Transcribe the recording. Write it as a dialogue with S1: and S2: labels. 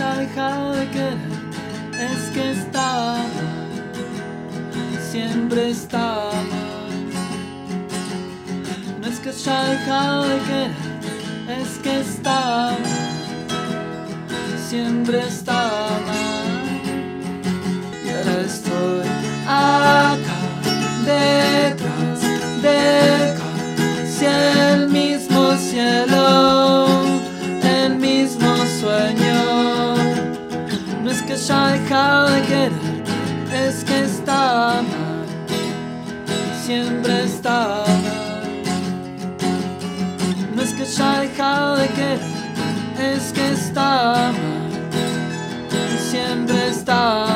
S1: dejado de querer, es que está siempre está. No es que haya dejado de querer, es que está siempre está No es que haya dejado de querer, es que está mal, siempre está mal. No es que haya dejado de querer, es que está mal, siempre está mal.